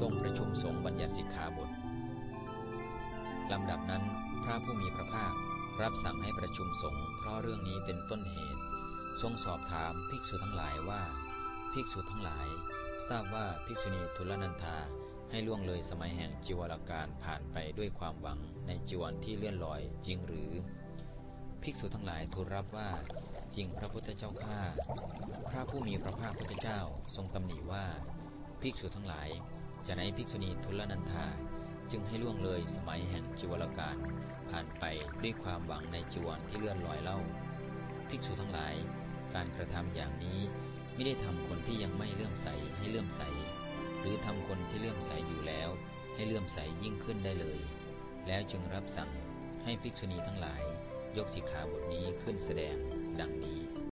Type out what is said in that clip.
ทรงประชุมสงฆ์บัญญัติสิกขาบทลำดับนั้นพระผู้มีพระภาครับสั่งให้ประชุมสงฆ์เพราะเรื่องนี้เป็นต้นเหตุ ทรงสอบถามภิกษุทั้งหลายว่า ภิกษุทั้งหลาย ทราบว่าภิกษุณีทุลนันธาให้ล่วงเลยสมัยแห่งจีวรการผ่านไปด้วยความหวังในจีวรที่เลื่อนลอยจริงหรือ ภิกษุทั้งหลายทูลรับว่าจริงพระพุทธเจ้าข้าพระผู้มีพระภาคพุทธเจ้าทรงตำหนิว่า ภิกษุทั้งหลาย จะในภิกษุณีทุลนันธาจึงให้ล่วงเลยสมัยแห่งจีวรการผ่านไปด้วยความหวังในจีวรที่เลื่อนลอยเล่า ภิกษุทั้งหลาย การกระทำอย่างนี้ไม่ได้ทำคนที่ยังไม่เลื่อมใสให้เลื่อมใส หรือทำคนที่เลื่อมใสอยู่แล้ว ให้เลื่อมใสยิ่งขึ้นได้เลย แล้วจึงรับสั่งให้ภิกษุณีทั้งหลาย ยกสิกขาบทนี้ขึ้นแสดง